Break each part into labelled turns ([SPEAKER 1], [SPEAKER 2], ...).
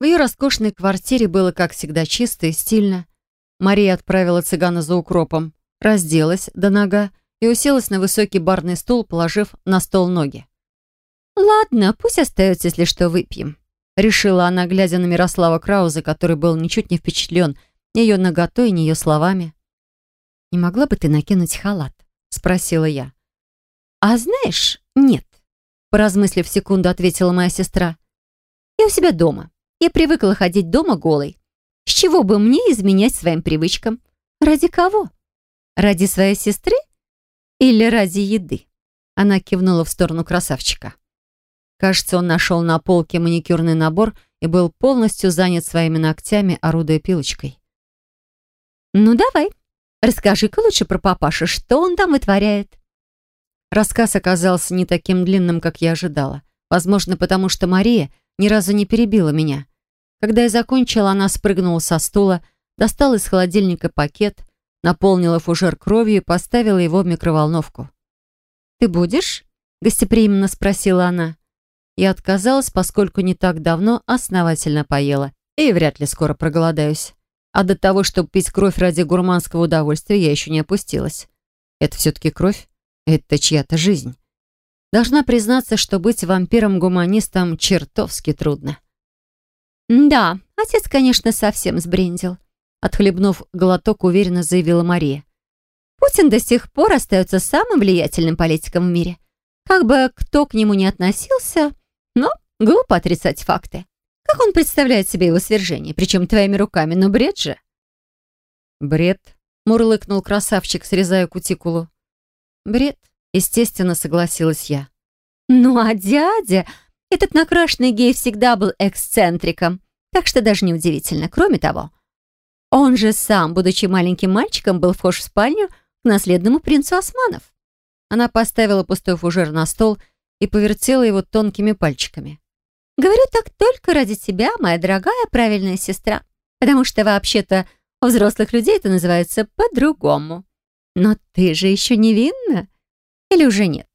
[SPEAKER 1] В ее роскошной квартире было, как всегда, чисто и стильно. Мария отправила цыгана за укропом, разделась до нога и уселась на высокий барный стул, положив на стол ноги. «Ладно, пусть остается, если что, выпьем», — решила она, глядя на Мирослава Крауза, который был ничуть не впечатлен ни ее наготой, ни ее словами. «Не могла бы ты накинуть халат?» — спросила я. «А знаешь, нет», — поразмыслив секунду, ответила моя сестра. «Я у себя дома. Я привыкла ходить дома голой. С чего бы мне изменять своим привычкам? Ради кого? Ради своей сестры? Или ради еды?» Она кивнула в сторону красавчика. Кажется, он нашел на полке маникюрный набор и был полностью занят своими ногтями, орудуя пилочкой. «Ну давай, расскажи-ка лучше про папашу, что он там вытворяет?» Рассказ оказался не таким длинным, как я ожидала. Возможно, потому что Мария ни разу не перебила меня. Когда я закончила, она спрыгнула со стула, достала из холодильника пакет, наполнила фужер кровью и поставила его в микроволновку. «Ты будешь?» — гостеприимно спросила она. Я отказалась, поскольку не так давно основательно поела и вряд ли скоро проголодаюсь. А до того, чтобы пить кровь ради гурманского удовольствия, я еще не опустилась. Это все-таки кровь? Это чья-то жизнь. Должна признаться, что быть вампиром-гуманистом чертовски трудно. «Да, отец, конечно, совсем сбрендил», — отхлебнув глоток, уверенно заявила Мария. «Путин до сих пор остается самым влиятельным политиком в мире. Как бы кто к нему ни относился, но глупо отрицать факты. Как он представляет себе его свержение, причем твоими руками, но бред же».
[SPEAKER 2] «Бред», — мурлыкнул красавчик, срезая кутикулу. «Бред», — естественно, согласилась я.
[SPEAKER 1] «Ну а дядя, этот накрашенный гей всегда был эксцентриком, так что даже неудивительно. Кроме того, он же сам, будучи маленьким мальчиком, был вхож в спальню к наследному принцу Османов». Она поставила пустой фужер на стол и повертела его тонкими пальчиками. «Говорю так только ради тебя, моя дорогая правильная сестра, потому что вообще-то у взрослых людей это называется по-другому. Но ты же еще невинна? Или уже нет?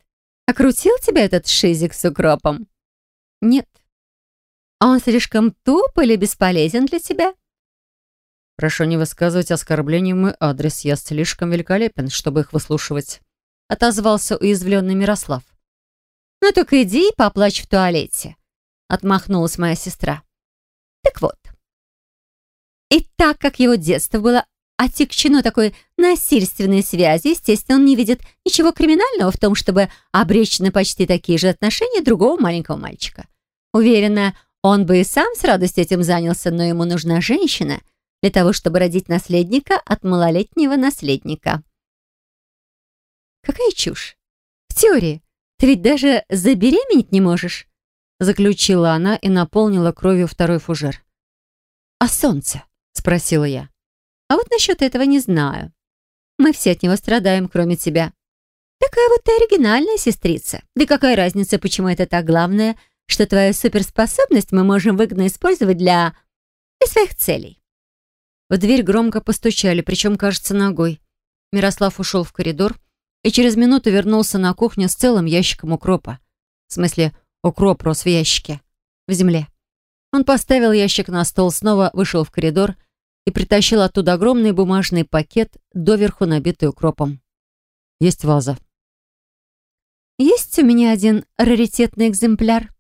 [SPEAKER 1] Окрутил тебя этот шизик с укропом? Нет. А он слишком туп или бесполезен для тебя?
[SPEAKER 2] Прошу не высказывать оскорблений в мой адрес. Я слишком великолепен, чтобы их выслушивать. Отозвался уязвленный Мирослав.
[SPEAKER 1] Ну так иди и поплачь в туалете. Отмахнулась моя сестра. Так вот. И так как его детство было отягчено такой насильственной связи, естественно, он не видит ничего криминального в том, чтобы обречь на почти такие же отношения другого маленького мальчика. Уверена, он бы и сам с радостью этим занялся, но ему нужна женщина для того, чтобы родить наследника от малолетнего наследника. Какая чушь! В теории, ты ведь даже забеременеть не можешь, заключила она и наполнила кровью второй фужер. «А солнце?» — спросила я. «А вот насчет этого не знаю. Мы все от него страдаем, кроме тебя. Такая вот ты оригинальная сестрица. Да какая разница, почему это так главное, что твою суперспособность мы можем выгодно использовать для... для своих целей». В дверь громко постучали, причем, кажется, ногой. Мирослав ушел в коридор и через минуту вернулся на кухню с целым ящиком укропа. В смысле, укроп рос в ящике. В земле. Он поставил ящик на стол, снова вышел в коридор и притащил оттуда огромный бумажный пакет, доверху набитый укропом.
[SPEAKER 2] «Есть ваза».
[SPEAKER 1] «Есть у меня один раритетный экземпляр».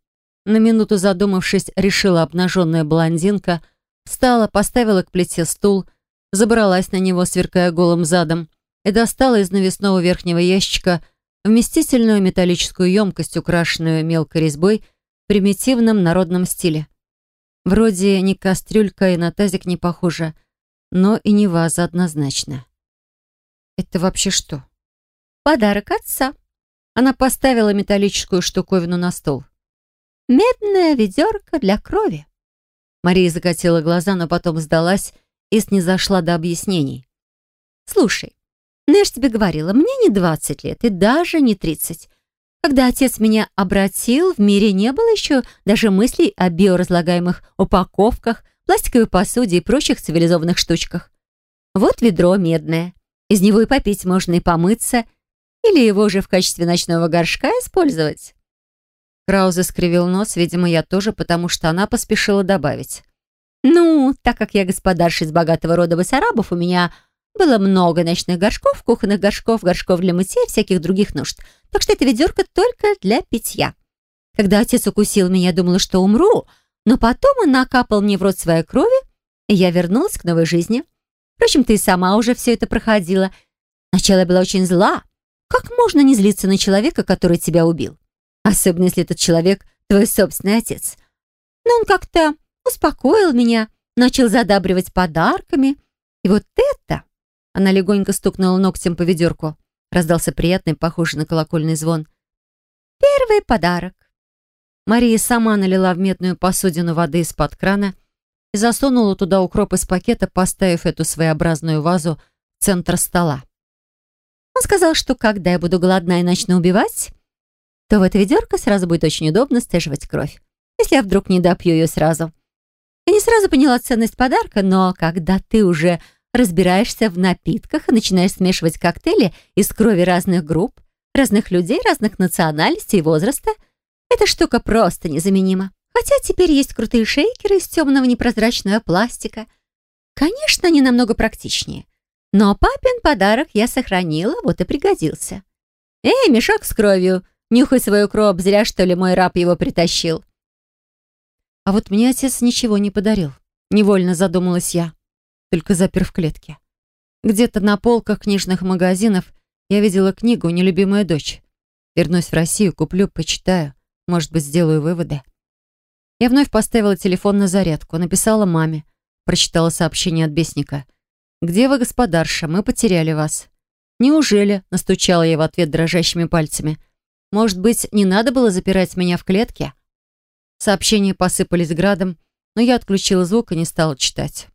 [SPEAKER 1] На минуту задумавшись, решила обнаженная блондинка, встала, поставила к плите стул, забралась на него, сверкая голым задом, и достала из навесного верхнего ящика вместительную металлическую емкость, украшенную мелкой резьбой в примитивном народном стиле. Вроде ни кастрюлька и на тазик не похожа, но и не ваза однозначно. Это вообще что? Подарок отца. Она поставила металлическую штуковину на стол. Медная ведерко для крови. Мария закатила глаза, но потом сдалась и снизошла до объяснений. «Слушай, ну я ж тебе говорила, мне не 20 лет и даже не 30. Когда отец меня обратил, в мире не было еще даже мыслей о биоразлагаемых упаковках, пластиковой посуде и прочих цивилизованных штучках. Вот ведро медное. Из него и попить можно, и помыться. Или его же в качестве ночного горшка использовать. Краузе скривил нос, видимо, я тоже, потому что она поспешила добавить.
[SPEAKER 3] Ну, так как я господарша из богатого рода Басарабов, у меня было много ночных горшков, кухонных горшков, горшков для мытья и всяких других нужд. Так что эта ведерко только для питья. Когда отец укусил меня, я думала, что умру, но потом он накапал мне в рот своей крови, и я вернулась к новой жизни. Впрочем, ты сама уже все это проходила. Сначала я была очень зла. Как можно не злиться на человека, который тебя убил? Особенно, если этот человек твой собственный отец. Но он как-то успокоил меня, начал задабривать подарками. И вот это... Она легонько стукнула ногтем по ведерку. Раздался приятный, похожий на колокольный звон. «Первый подарок». Мария сама налила в медную посудину воды из-под крана и засунула туда укроп из пакета, поставив эту своеобразную вазу в центр стола. Он сказал, что когда я буду голодна и начну убивать, то в это ведерко сразу будет очень удобно стяживать кровь, если я вдруг не допью ее сразу. Я не сразу поняла ценность подарка, но когда ты уже разбираешься в напитках и начинаешь смешивать коктейли из крови разных групп, разных людей, разных национальностей и возраста, эта штука просто незаменима. Хотя теперь есть крутые шейкеры из темного непрозрачного пластика. Конечно, они намного практичнее. Но папин подарок я сохранила, вот и пригодился. «Эй, мешок с кровью! Нюхай свою кровь, зря, что ли, мой раб его притащил!»
[SPEAKER 1] А вот мне отец ничего не подарил. Невольно задумалась я только запер в клетке. Где-то на полках книжных магазинов я видела книгу «Нелюбимая дочь». Вернусь в Россию, куплю, почитаю. Может быть, сделаю выводы. Я вновь поставила телефон на зарядку, написала маме, прочитала сообщение от бесника. «Где вы, господарша? Мы потеряли вас». «Неужели?» — настучала я в ответ дрожащими пальцами. «Может быть, не надо было запирать меня в клетке?» Сообщения посыпались градом, но я отключила звук и не стала читать.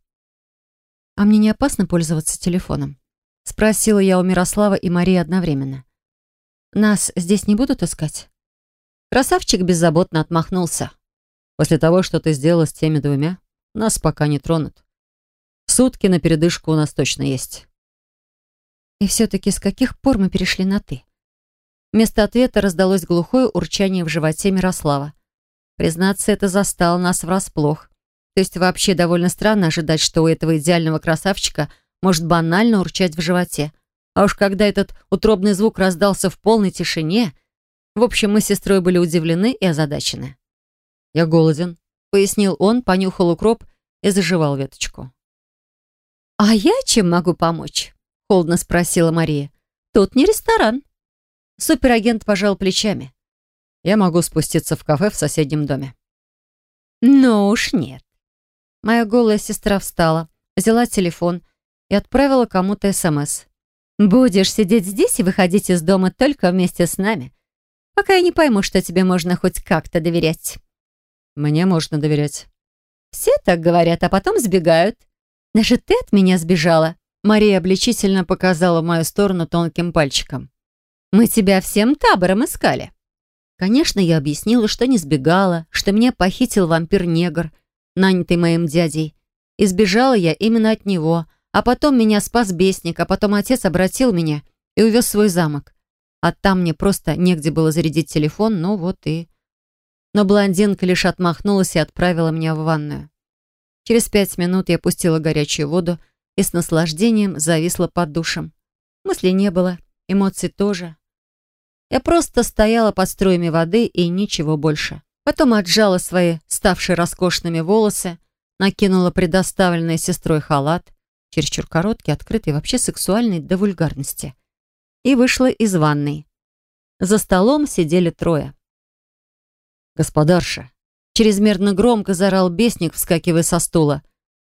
[SPEAKER 1] «А мне не опасно пользоваться телефоном?» Спросила я у Мирослава и Марии одновременно. «Нас здесь не будут искать?» Красавчик беззаботно отмахнулся. «После того, что ты сделала с теми двумя, нас пока не тронут. Сутки на передышку у нас точно есть». «И все-таки с каких пор мы перешли на «ты»?» Вместо ответа раздалось глухое урчание в животе Мирослава. Признаться, это застало нас врасплох. То есть вообще довольно странно ожидать, что у этого идеального красавчика может банально урчать в животе. А уж когда этот утробный звук раздался в полной тишине, в общем, мы с сестрой были удивлены и озадачены. «Я голоден», — пояснил он, понюхал укроп и заживал веточку.
[SPEAKER 3] «А я чем могу помочь?» — холодно спросила Мария. «Тут не ресторан».
[SPEAKER 1] Суперагент пожал плечами. «Я могу спуститься в кафе в соседнем доме».
[SPEAKER 3] «Ну уж нет.
[SPEAKER 1] Моя голая сестра встала, взяла телефон и отправила кому-то СМС.
[SPEAKER 3] «Будешь сидеть здесь и выходить из дома только вместе с нами, пока я не пойму, что тебе можно хоть как-то доверять».
[SPEAKER 1] «Мне можно доверять».
[SPEAKER 3] «Все так говорят, а потом сбегают. Даже ты от меня сбежала».
[SPEAKER 1] Мария обличительно показала в мою сторону тонким пальчиком.
[SPEAKER 3] «Мы тебя всем табором искали».
[SPEAKER 1] Конечно, я объяснила, что не сбегала, что меня похитил вампир-негр, нанятый моим дядей. Избежала я именно от него, а потом меня спас бесник, а потом отец обратил меня и увез в свой замок. А там мне просто негде было зарядить телефон, ну вот и... Но блондинка лишь отмахнулась и отправила меня в ванную. Через пять минут я пустила горячую воду и с наслаждением зависла под душем. Мыслей не было, эмоций тоже. Я просто стояла под струями воды и ничего больше. Потом отжала свои ставшие роскошными волосы, накинула предоставленный сестрой халат, чересчур короткий, открытый, вообще сексуальный до вульгарности, и вышла из ванной. За столом сидели трое. «Господарша!» Чрезмерно громко заорал бесник, вскакивая со стула.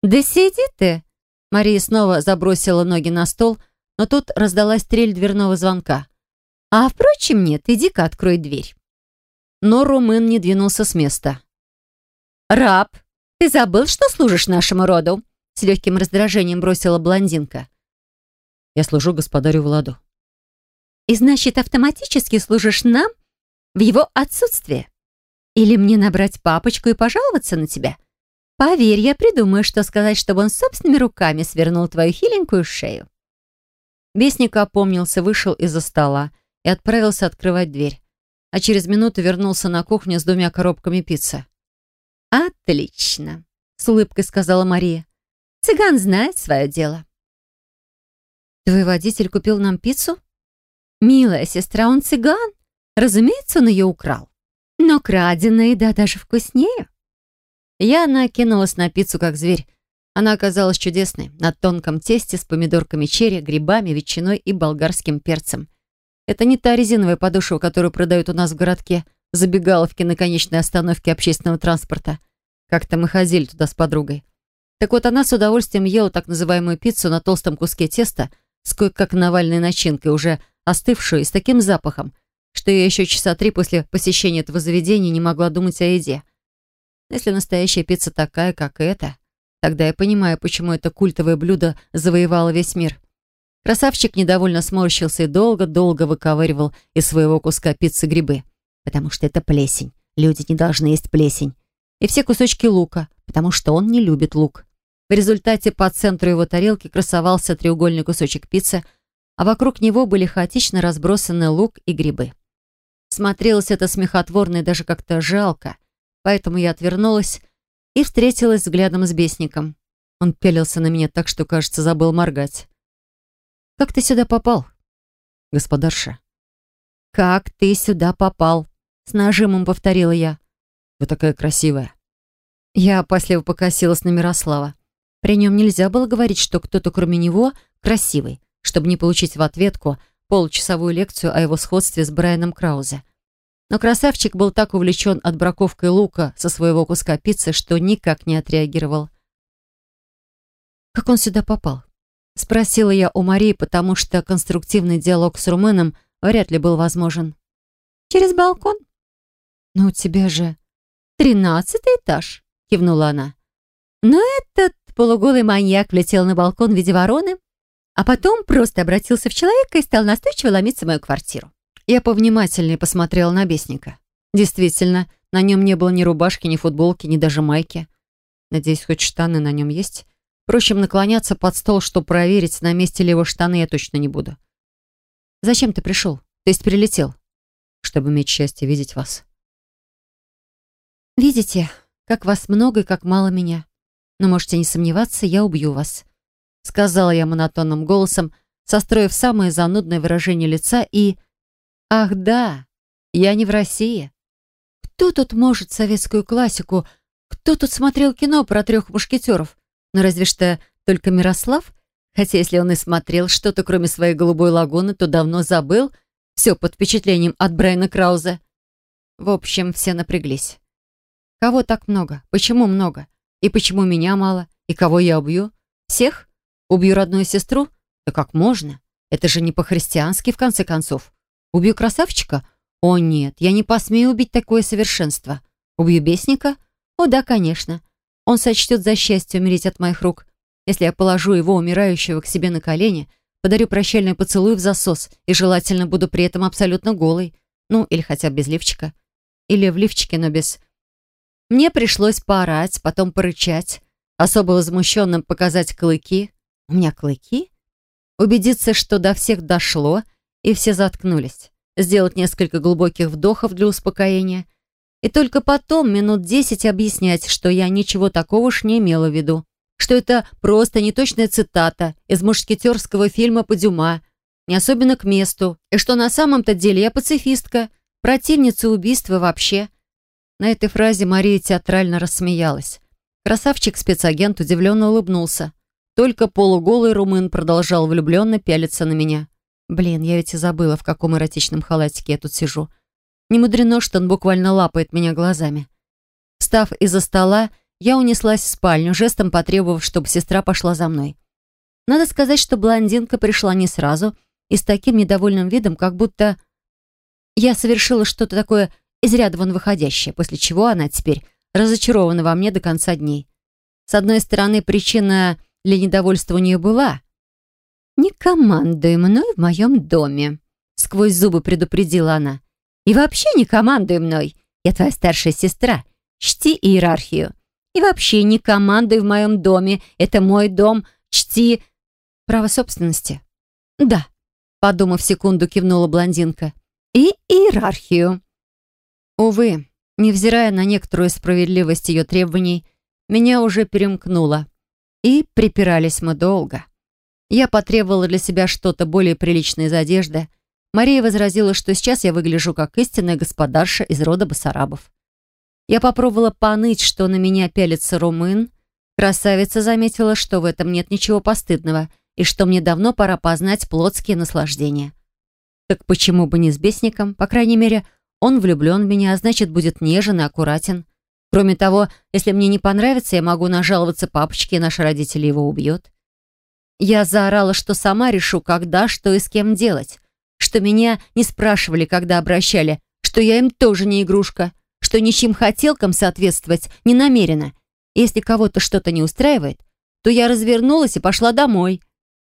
[SPEAKER 3] «Да сиди ты!»
[SPEAKER 1] Мария снова забросила ноги на стол, но тут раздалась трель дверного звонка.
[SPEAKER 3] «А впрочем, нет, иди-ка открой дверь».
[SPEAKER 1] Но румын не двинулся с места.
[SPEAKER 3] «Раб, ты забыл, что служишь нашему роду?» С легким раздражением бросила блондинка.
[SPEAKER 1] «Я служу господарю Владу».
[SPEAKER 3] «И значит, автоматически служишь нам в его отсутствие? Или мне набрать папочку и пожаловаться на тебя? Поверь, я придумаю, что сказать, чтобы он собственными руками свернул твою хиленькую шею».
[SPEAKER 1] Бесник опомнился, вышел из-за стола и отправился открывать дверь а через минуту вернулся на кухню с двумя коробками пиццы.
[SPEAKER 3] «Отлично!» с улыбкой сказала Мария. «Цыган знает свое дело». «Твой водитель купил нам пиццу?» «Милая сестра, он цыган. Разумеется, он ее украл. Но краденая еда даже вкуснее». Я накинулась на пиццу, как зверь. Она оказалась чудесной, на тонком тесте с помидорками черри, грибами, ветчиной и болгарским перцем. Это не та резиновая подошва, которую продают у нас в городке, забегаловке на конечной остановке общественного транспорта. Как-то мы ходили туда с подругой. Так вот, она с удовольствием ела так называемую пиццу на толстом куске теста с кое-как навальной начинкой, уже остывшую и с таким запахом, что я еще часа три после посещения этого заведения не могла думать о еде. Если настоящая пицца такая, как эта, тогда я понимаю, почему это культовое блюдо завоевало весь мир. Красавчик недовольно сморщился и долго-долго выковыривал из своего куска пиццы грибы. Потому что это плесень. Люди не должны есть плесень. И все кусочки лука, потому что он не любит лук. В результате по центру его тарелки красовался треугольный кусочек пиццы, а вокруг него были хаотично разбросаны лук и грибы. Смотрелось это смехотворно и даже как-то жалко — поэтому я отвернулась и встретилась взглядом с бесником. Он пялился на меня так, что, кажется, забыл моргать. «Как ты сюда попал?» «Господарша». «Как ты сюда попал?» С нажимом повторила я. «Вы такая красивая». Я опасливо покосилась на Мирослава. При нем нельзя было говорить, что кто-то кроме него красивый, чтобы не получить в ответку получасовую лекцию о его сходстве с Брайаном Краузе. Но красавчик был так увлечен отбраковкой лука со своего куска пиццы, что никак не отреагировал. «Как он сюда попал?» Спросила я у Марии, потому что конструктивный диалог с румыном вряд ли был возможен. «Через балкон?» «Но у тебя же тринадцатый этаж», — кивнула она. Но этот полуголый маньяк влетел на балкон в виде вороны, а потом просто обратился в человека и стал настойчиво ломиться в мою квартиру. Я повнимательнее посмотрела на бесника. Действительно, на нем не было ни рубашки, ни футболки, ни даже майки. Надеюсь, хоть штаны на нем есть. Впрочем, наклоняться под стол, чтобы проверить, на месте ли его штаны, я точно не буду. «Зачем ты пришел? То есть прилетел?» «Чтобы иметь счастье видеть вас». «Видите, как вас много и как мало меня. Но можете не сомневаться, я убью вас», — сказала я монотонным голосом, состроив самое занудное выражение лица и Ах да, я не в России. Кто тут может советскую классику? Кто тут смотрел кино про трех мушкетеров? Ну разве что только Мирослав? Хотя если он и смотрел что-то, кроме своей голубой лагуны, то давно забыл. Все под впечатлением от Брайана Крауза. В общем, все напряглись. Кого так много? Почему много? И почему меня мало? И кого я убью? Всех? Убью родную сестру? Да как можно? Это же не по-христиански, в конце концов. Убью красавчика? О нет, я не посмею убить такое совершенство. Убью бесника? О да, конечно. Он сочтет за счастье умереть от моих рук. Если я положу его, умирающего, к себе на колени, подарю прощальный поцелуй в засос и желательно буду при этом абсолютно голой. Ну, или хотя бы без лифчика. Или в лифчике, но без... Мне пришлось поорать, потом порычать, особо возмущенным показать клыки. У меня клыки? Убедиться, что до всех дошло — и все заткнулись. Сделать несколько глубоких вдохов для успокоения. И только потом минут десять объяснять, что я ничего такого уж не имела в виду. Что это просто неточная цитата из мушкетерского фильма по Дюма, не особенно к месту, и что на самом-то деле я пацифистка, противница убийства вообще. На этой фразе Мария театрально рассмеялась. Красавчик-спецагент удивленно улыбнулся. Только полуголый румын продолжал влюбленно пялиться на меня. Блин, я ведь и забыла, в каком эротичном халатике я тут сижу. Не мудрено, что он буквально лапает меня глазами. Встав из-за стола, я унеслась в спальню, жестом потребовав, чтобы сестра пошла за мной. Надо сказать, что блондинка пришла не сразу и с таким недовольным видом, как будто я совершила что-то такое из ряда вон выходящее, после чего она теперь разочарована во мне до конца дней. С одной стороны, причина для недовольства у нее была — «Не командуй мной в моем доме», — сквозь зубы предупредила она. «И вообще не командуй мной. Я твоя старшая сестра. Чти иерархию. И вообще не командуй в моем доме. Это мой дом. Чти...» «Право собственности?» «Да», — подумав секунду, кивнула блондинка. «И иерархию». Увы, невзирая на некоторую справедливость ее требований,
[SPEAKER 1] Меня уже перемкнуло. И припирались мы долго. Я потребовала для себя что-то более приличное из одежды. Мария возразила, что сейчас я выгляжу как истинная господарша из рода Басарабов. Я попробовала поныть, что на меня пялится румын. Красавица заметила, что в этом нет ничего постыдного, и что мне давно пора познать плотские наслаждения. Так почему бы не с бесником? По крайней мере, он влюблен в меня, а значит, будет нежен и аккуратен. Кроме того, если мне не понравится, я могу нажаловаться папочке, и наши родители его убьют. Я заорала, что сама решу, когда, что и с кем делать. Что меня не спрашивали, когда обращали. Что я им тоже не игрушка. Что ничьим хотелкам соответствовать не намерена. Если кого-то что-то не устраивает, то я развернулась и пошла домой.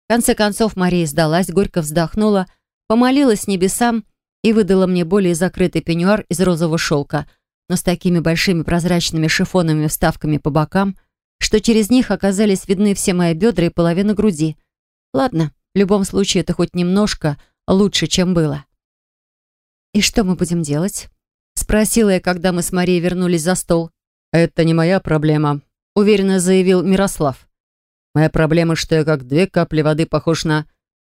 [SPEAKER 1] В конце концов Мария сдалась, горько вздохнула, помолилась небесам и выдала мне более закрытый пеньюар из розового шелка — но с такими большими прозрачными шифонами вставками по бокам, что через них оказались видны все мои бедра и половина груди. Ладно, в любом случае это хоть немножко лучше, чем было. «И что мы будем делать?» Спросила я, когда мы с Марией вернулись за стол. «Это не моя проблема», — уверенно заявил Мирослав. «Моя проблема, что я как две капли воды похож на...»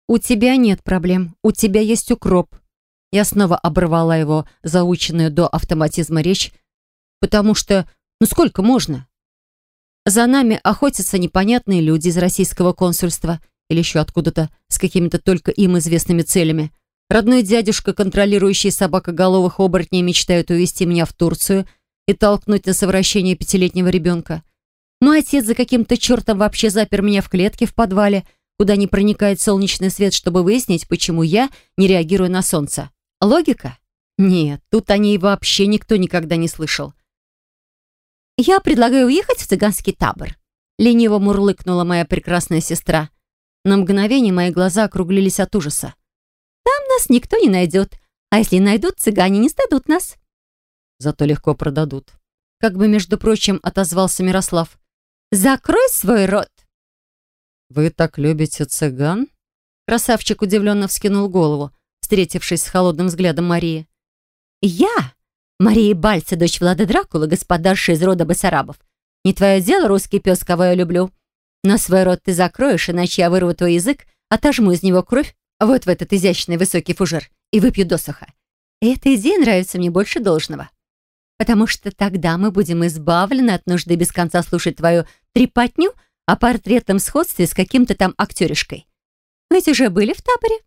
[SPEAKER 1] «У тебя нет проблем. У тебя есть укроп», я снова оборвала его заученную до автоматизма речь, потому что, ну сколько можно? За нами охотятся непонятные люди из российского консульства или еще откуда-то с какими-то только им известными целями. Родной дядюшка, контролирующий собакоголовых оборотней, мечтает увезти меня в Турцию и толкнуть на совращение пятилетнего ребенка. Мой отец за каким-то чертом вообще запер меня в клетке в подвале, куда не проникает солнечный свет, чтобы выяснить, почему я не реагирую на солнце. Логика? Нет, тут о ней вообще никто никогда не слышал.
[SPEAKER 3] «Я предлагаю уехать в цыганский табор», — лениво мурлыкнула моя прекрасная сестра.
[SPEAKER 1] На мгновение мои глаза округлились от ужаса.
[SPEAKER 3] «Там нас никто не найдет, а если найдут, цыгане не сдадут нас».
[SPEAKER 1] «Зато легко продадут», — как бы, между прочим, отозвался Мирослав.
[SPEAKER 3] «Закрой свой рот!»
[SPEAKER 1] «Вы так любите цыган?» Красавчик удивленно вскинул голову встретившись с холодным взглядом Марии.
[SPEAKER 3] «Я, Мария Бальца, дочь Влада Дракулы, господарша из рода Басарабов. Не твое дело, русский пес, кого я люблю. Но свой рот ты закроешь, иначе я вырву твой язык, отожму из него кровь вот в этот изящный высокий фужер и выпью досуха. И эта идея нравится мне больше должного. Потому что тогда мы будем избавлены от нужды без конца слушать твою трепотню о портретном сходстве с каким-то там актеришкой. Ведь уже были в таборе.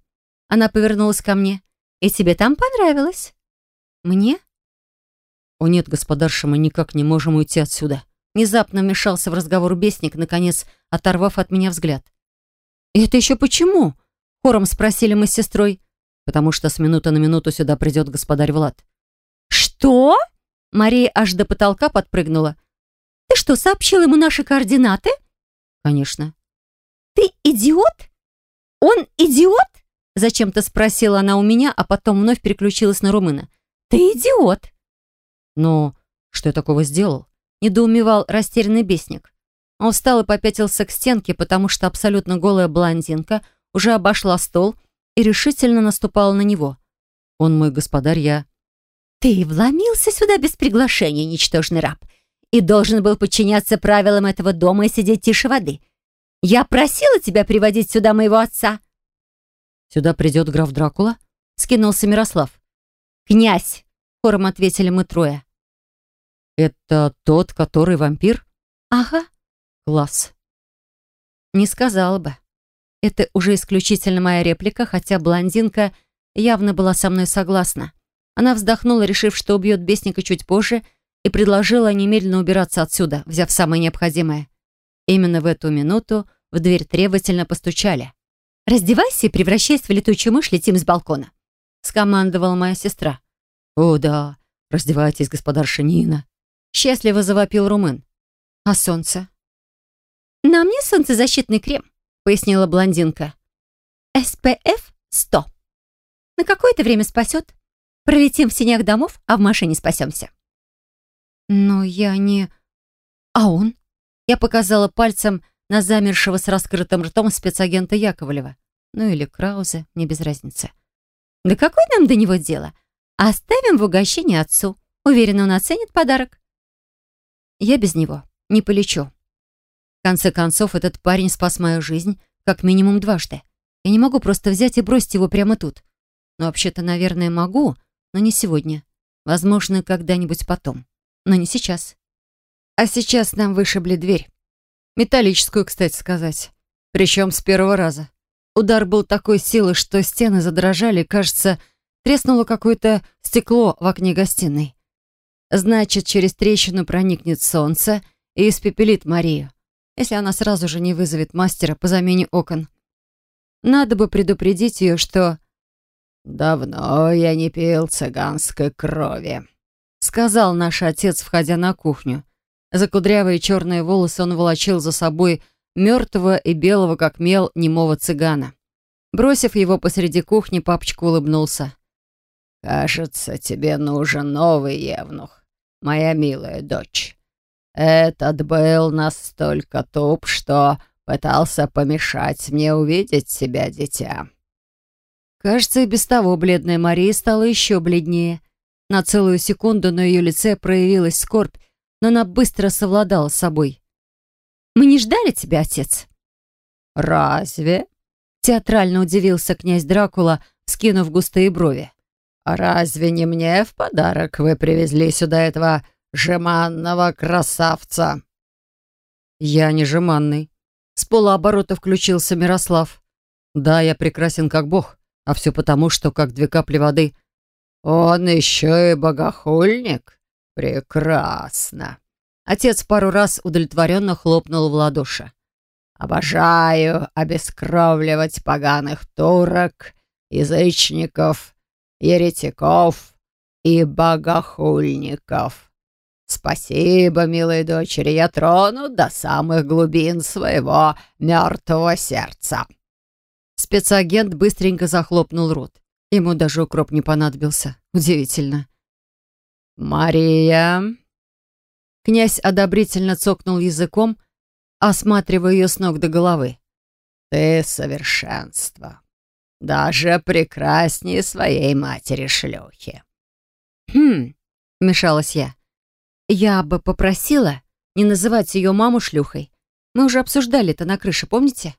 [SPEAKER 3] Она повернулась ко мне. «И тебе там понравилось?»
[SPEAKER 1] «Мне?» «О нет, господарша, мы никак не можем уйти отсюда». Внезапно вмешался в разговор бесник, наконец, оторвав от меня взгляд. «И это еще почему?» Хором спросили мы с сестрой. «Потому что с минуты на минуту сюда придет господарь Влад».
[SPEAKER 3] «Что?»
[SPEAKER 1] Мария аж до потолка подпрыгнула.
[SPEAKER 3] «Ты что, сообщил ему наши координаты?»
[SPEAKER 1] «Конечно».
[SPEAKER 3] «Ты идиот? Он идиот?»
[SPEAKER 1] Зачем-то спросила она у меня, а потом вновь переключилась на румына.
[SPEAKER 3] «Ты идиот!»
[SPEAKER 1] «Но что я такого сделал?» Недоумевал растерянный бесник. Он встал и попятился к стенке, потому что абсолютно голая блондинка уже обошла стол и решительно наступала на него. «Он мой господарь, я...»
[SPEAKER 3] «Ты вломился сюда без приглашения, ничтожный раб, и должен был подчиняться правилам этого дома и сидеть тише воды. Я просила тебя приводить сюда моего отца».
[SPEAKER 1] «Сюда придет граф Дракула?» — скинулся Мирослав.
[SPEAKER 3] «Князь!» — хором ответили мы трое.
[SPEAKER 1] «Это тот, который вампир?»
[SPEAKER 3] «Ага».
[SPEAKER 1] «Класс». Не сказала бы. Это уже исключительно моя реплика, хотя блондинка явно была со мной согласна. Она вздохнула, решив, что убьет бесника чуть позже, и предложила немедленно убираться отсюда, взяв самое необходимое. Именно в эту минуту в дверь требовательно постучали.
[SPEAKER 3] «Раздевайся и превращайся в летучую мышь, летим с балкона», —
[SPEAKER 1] скомандовала моя сестра. «О, да, раздевайтесь, господарша Нина», — счастливо завопил румын. «А солнце?»
[SPEAKER 3] «На мне солнцезащитный крем», — пояснила блондинка. «СПФ 100. На какое-то время спасет. Пролетим в синях домов, а в машине спасемся».
[SPEAKER 1] «Но я не...» «А он?» Я показала пальцем на замершего с раскрытым ртом спецагента Яковлева. Ну или Краузе, мне без разницы.
[SPEAKER 3] «Да какое нам до него дело? Оставим в угощение отцу. Уверена, он оценит подарок».
[SPEAKER 1] Я без него. не полечу. В конце концов, этот парень спас мою жизнь как минимум дважды. Я не могу просто взять и бросить его прямо тут. Но вообще-то, наверное, могу, но не сегодня. Возможно, когда-нибудь потом. Но не сейчас. А сейчас нам вышибли дверь. Металлическую, кстати сказать. Причем с первого раза. Удар был такой силы, что стены задрожали, кажется, треснуло какое-то стекло в окне гостиной. Значит, через трещину проникнет солнце и испепелит Марию, если она сразу же не вызовет мастера по замене окон. Надо бы предупредить ее, что... «Давно я не пил цыганской крови», — сказал наш отец, входя на кухню. За кудрявые черные волосы он волочил за собой мертвого и белого, как мел, немого цыгана. Бросив его посреди кухни, папочка улыбнулся. «Кажется, тебе нужен новый евнух моя милая дочь. Этот был настолько туп, что пытался помешать мне увидеть себя, дитя». Кажется, и без того бледная Мария стала еще бледнее. На целую секунду на ее лице проявилась скорбь, но она быстро совладала с собой. «Мы не ждали тебя, отец?» «Разве?» Театрально удивился князь Дракула, скинув густые брови. «Разве не мне в подарок вы привезли сюда этого жеманного красавца?» «Я не жеманный». С полуоборота включился Мирослав. «Да, я прекрасен как бог, а все потому, что как две капли воды». «Он еще и богохульник? Прекрасно!» Отец пару раз удовлетворенно хлопнул в ладоши. «Обожаю обескровливать поганых турок, язычников еретиков и богохульников. Спасибо, милые дочери, я трону до самых глубин своего мертвого сердца». Спецагент быстренько захлопнул рот. Ему даже укроп не понадобился. Удивительно. «Мария...» Князь одобрительно цокнул языком, осматривая ее с ног до головы. «Ты совершенство. Даже прекраснее своей матери-шлюхи. «Хм», — вмешалась я. «Я бы попросила не называть ее маму шлюхой. Мы уже обсуждали это на крыше, помните?»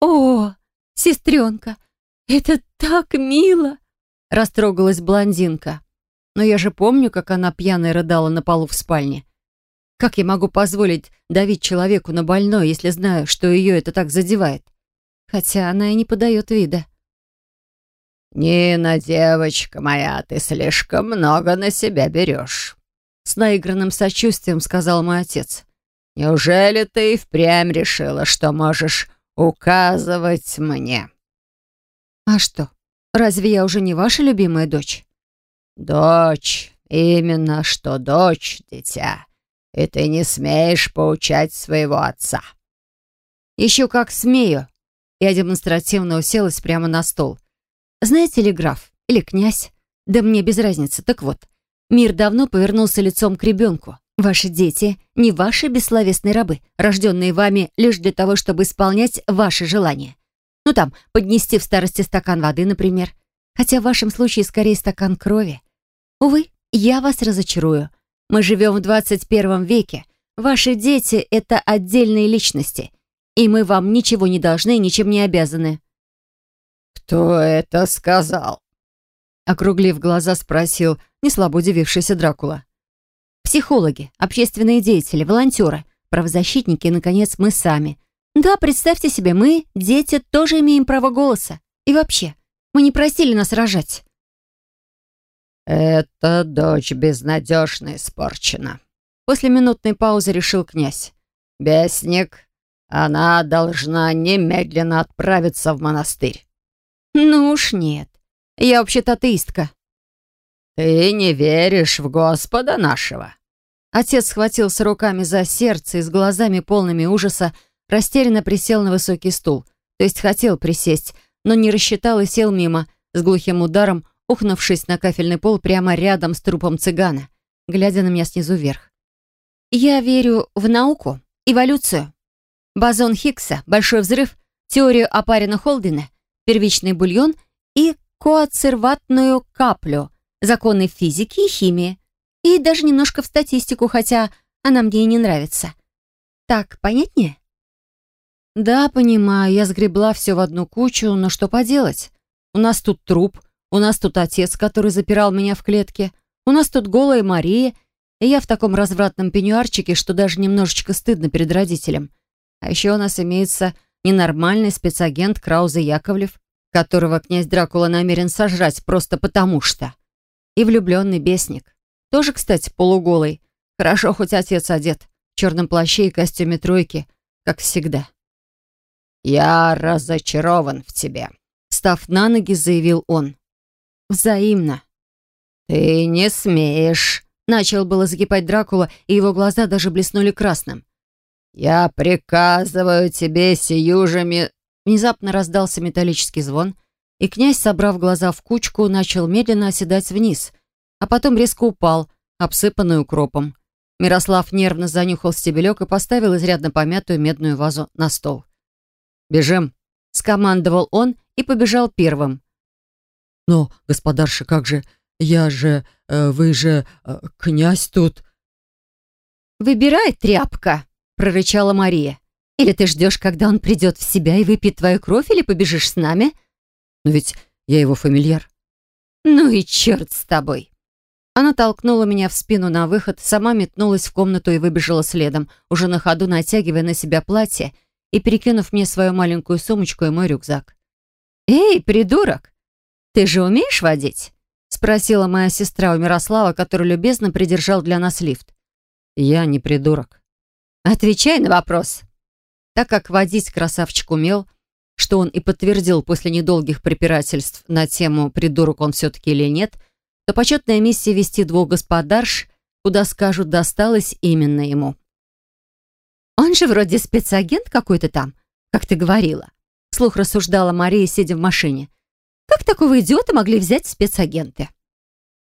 [SPEAKER 1] «О, сестренка, это так мило!» — растрогалась блондинка. «Но я же помню, как она пьяная рыдала на полу в спальне. Как я могу позволить давить человеку на больной, если знаю, что ее это так задевает? Хотя она и не подает вида. «Нина, девочка моя, ты слишком много на себя берешь», — с наигранным сочувствием сказал мой отец. «Неужели ты и впрямь решила, что можешь указывать мне?» «А что, разве я уже не ваша любимая дочь?» «Дочь, именно что дочь, дитя, и ты не смеешь поучать своего отца». «Еще как смею», я демонстративно уселась прямо на стол. «Знаете ли, граф или князь? Да мне без разницы. Так вот, мир давно повернулся лицом к ребенку. Ваши дети — не ваши бессловесные рабы, рожденные вами лишь для того, чтобы исполнять ваши желания. Ну там, поднести в старости стакан воды, например. Хотя в вашем случае скорее стакан крови. Увы, я вас разочарую. Мы живем в 21 веке. Ваши дети — это отдельные личности — и мы вам ничего не должны и ничем не обязаны». «Кто это сказал?» Округлив глаза, спросил неслабо удивившийся Дракула. «Психологи, общественные деятели, волонтеры, правозащитники и, наконец, мы сами. Да, представьте себе, мы, дети, тоже имеем право голоса. И вообще, мы не просили нас рожать». «Это дочь безнадежно испорчена», — после минутной паузы решил князь. «Бесник, она должна немедленно отправиться в монастырь. Ну уж нет. Я вообще-то атеистка. Ты не веришь в Господа нашего? Отец схватился руками за сердце и с глазами полными ужаса растерянно присел на высокий стул. То есть хотел присесть, но не рассчитал и сел мимо, с глухим ударом, ухнувшись на кафельный пол прямо рядом с трупом цыгана, глядя на меня снизу вверх. «Я верю в науку, эволюцию, бозон Хиггса, большой взрыв, теорию опарина Холдена, первичный бульон и коацерватную каплю, законы физики и химии.
[SPEAKER 3] И даже немножко в статистику, хотя она мне и не нравится. Так, понятнее?
[SPEAKER 1] Да, понимаю, я сгребла все в одну кучу, но что поделать? У нас тут труп, у нас тут отец, который запирал меня в клетке, у нас тут голая Мария, и я в таком развратном пеньюарчике, что даже немножечко стыдно перед родителем. А еще у нас имеется ненормальный спецагент Краузе Яковлев, которого князь Дракула намерен сожрать просто потому что. И влюбленный бесник. Тоже, кстати, полуголый. Хорошо, хоть отец одет. В черном плаще и костюме тройки, как всегда.
[SPEAKER 2] «Я разочарован в тебе», — став на ноги, заявил он.
[SPEAKER 1] «Взаимно».
[SPEAKER 2] «Ты не смеешь», — начал было закипать Дракула, и его глаза даже блеснули красным. «Я приказываю тебе сию же ми...»
[SPEAKER 1] Внезапно раздался металлический звон, и князь, собрав глаза в кучку, начал медленно оседать вниз, а потом резко упал, обсыпанный укропом. Мирослав нервно занюхал стебелек и поставил изрядно помятую медную вазу на стол.
[SPEAKER 2] «Бежим!» — скомандовал он и побежал первым.
[SPEAKER 4] «Но, господарша, как же? Я же... Э, вы же... Э, князь тут...»
[SPEAKER 3] «Выбирай, тряпка!» — прорычала Мария. «Или ты ждешь, когда он придет в себя и выпьет твою кровь, или побежишь с нами?»
[SPEAKER 4] «Но ведь я его фамильяр».
[SPEAKER 3] «Ну и черт с тобой!»
[SPEAKER 1] Она толкнула меня в спину на выход, сама метнулась в комнату и выбежала следом, уже на ходу натягивая на себя платье и перекинув мне свою маленькую сумочку и мой рюкзак.
[SPEAKER 3] «Эй, придурок, ты же умеешь водить?»
[SPEAKER 1] спросила моя сестра у Мирослава, который любезно придержал для нас лифт.
[SPEAKER 4] «Я не придурок».
[SPEAKER 3] «Отвечай на вопрос».
[SPEAKER 1] Так как водить красавчик умел, что он и подтвердил после недолгих препирательств на тему, придурок он все-таки или нет, то почетная миссия вести двух господарш, куда скажут, досталась именно ему.
[SPEAKER 3] «Он же вроде спецагент какой-то там, как ты говорила», слух рассуждала Мария, сидя в машине. «Как такого идиота могли взять спецагенты?»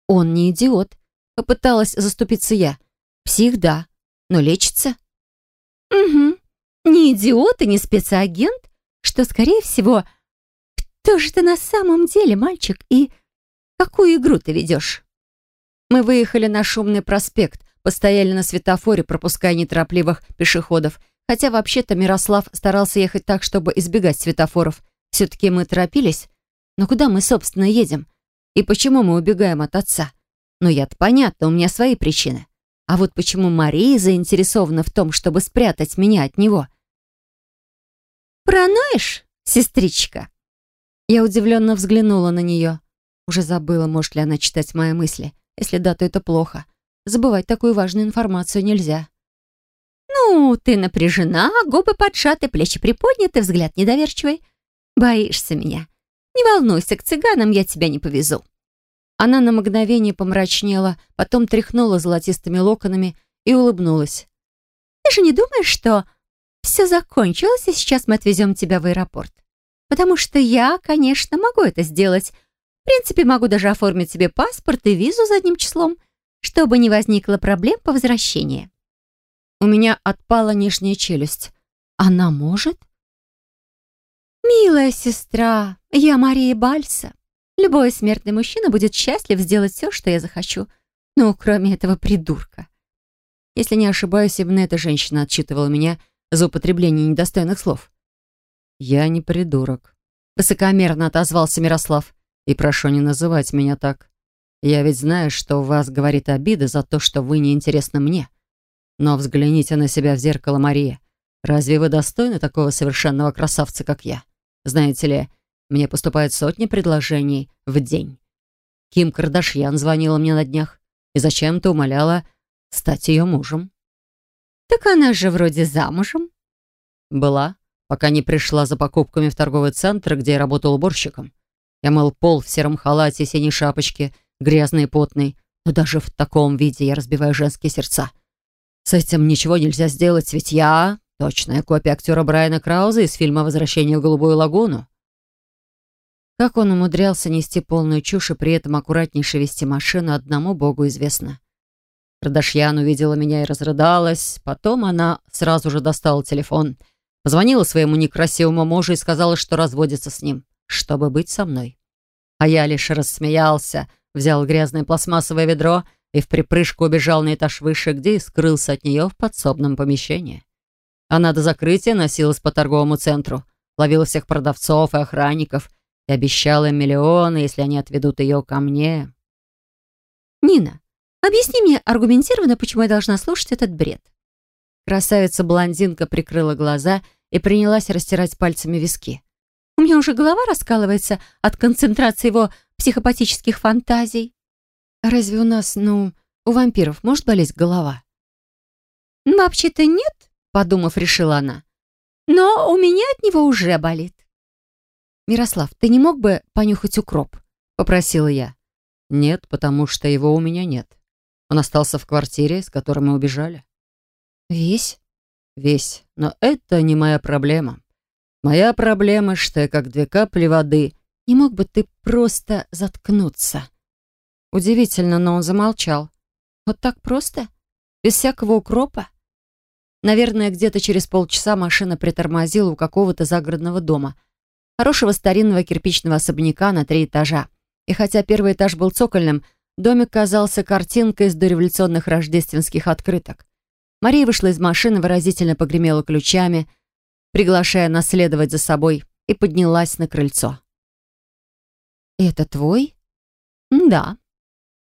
[SPEAKER 1] «Он не идиот», — попыталась заступиться я. «Псих, да, но лечится».
[SPEAKER 3] «Угу, не идиот и не спецагент, что, скорее всего, кто же ты на самом деле, мальчик, и Какую игру ты ведешь?»
[SPEAKER 1] Мы выехали на шумный проспект, постояли на светофоре, пропуская неторопливых пешеходов, хотя вообще-то Мирослав старался ехать так, чтобы избегать светофоров. Все-таки мы торопились. Но куда мы, собственно, едем? И почему мы убегаем от отца? Ну, я-то понятно, у меня свои причины. А вот почему Мария заинтересована в том, чтобы спрятать меня от него?
[SPEAKER 3] «Параноишь, сестричка?»
[SPEAKER 1] Я удивленно взглянула на нее. Уже забыла, может ли она читать мои мысли. Если да, то это плохо. Забывать такую важную информацию нельзя.
[SPEAKER 3] «Ну, ты напряжена, губы поджаты, плечи приподняты, взгляд недоверчивый. Боишься меня. Не волнуйся, к цыганам я тебя не повезу».
[SPEAKER 1] Она на мгновение помрачнела, потом тряхнула золотистыми локонами и улыбнулась.
[SPEAKER 3] «Ты же не думаешь, что все закончилось, и сейчас мы отвезем тебя в аэропорт? Потому что я, конечно, могу это сделать, в принципе, могу даже оформить себе паспорт и визу задним числом, чтобы не возникло проблем по возвращении.
[SPEAKER 1] У меня отпала нижняя челюсть. Она может?
[SPEAKER 3] Милая сестра, я Мария Бальса. Любой смертный мужчина будет счастлив сделать все, что я захочу. Ну, кроме этого придурка.
[SPEAKER 1] Если не ошибаюсь, именно эта женщина отчитывала меня за употребление недостойных слов.
[SPEAKER 4] «Я не придурок», —
[SPEAKER 1] высокомерно отозвался Мирослав.
[SPEAKER 4] И прошу не называть меня так. Я ведь знаю, что у вас говорит обида за то, что вы неинтересны мне. Но взгляните на себя в зеркало, Мария. Разве вы достойны такого совершенного красавца, как я? Знаете ли, мне поступают сотни предложений в день. Ким Кардашьян звонила мне на днях и зачем-то умоляла стать ее мужем.
[SPEAKER 3] «Так она же вроде замужем».
[SPEAKER 4] «Была, пока не пришла за покупками в торговый центр, где я работал уборщиком. Я мыл пол в сером халате и синей шапочке, грязный и потный. Но даже в таком виде я разбиваю женские сердца. С этим ничего нельзя сделать, ведь я точная копия актера Брайана Крауза из фильма «Возвращение в Голубую лагуну».
[SPEAKER 1] Как он умудрялся нести полную чушь и при этом аккуратнейше вести машину, одному богу известно.
[SPEAKER 4] Радашьян увидела меня и разрыдалась. Потом она сразу же достала телефон, позвонила своему некрасивому мужу и сказала, что разводится с ним чтобы быть со мной. А я лишь рассмеялся, взял грязное пластмассовое ведро, и в припрыжку убежал на этаж выше, где и скрылся от нее в подсобном помещении. Она до закрытия носилась по торговому центру, ловила всех продавцов и охранников и обещала им миллионы, если они отведут ее ко мне.
[SPEAKER 3] «Нина, объясни мне аргументированно, почему я должна слушать этот бред».
[SPEAKER 1] Красавица-блондинка прикрыла глаза и принялась растирать пальцами виски.
[SPEAKER 3] «У меня уже голова раскалывается от концентрации его психопатических фантазий».
[SPEAKER 1] «Разве у нас, ну, у вампиров может болеть голова?»
[SPEAKER 3] «Вообще-то нет», —
[SPEAKER 1] подумав, решила она.
[SPEAKER 3] «Но у меня от него уже болит».
[SPEAKER 1] «Мирослав, ты не мог бы понюхать укроп?» — попросила я.
[SPEAKER 4] «Нет, потому что его у меня нет. Он остался в квартире, с которой мы убежали».
[SPEAKER 1] «Весь?»
[SPEAKER 4] «Весь. Но это не моя проблема. Моя проблема, что я как две капли воды.
[SPEAKER 1] Не мог бы ты просто заткнуться?» Удивительно, но он замолчал. Вот так просто? Без всякого укропа? Наверное, где-то через полчаса машина притормозила у какого-то загородного дома. Хорошего старинного кирпичного особняка на три этажа. И хотя первый этаж был цокольным, домик казался картинкой из дореволюционных рождественских открыток. Мария вышла из машины, выразительно погремела ключами, приглашая наследовать за собой, и поднялась на крыльцо. «Это твой?»
[SPEAKER 3] «Да»,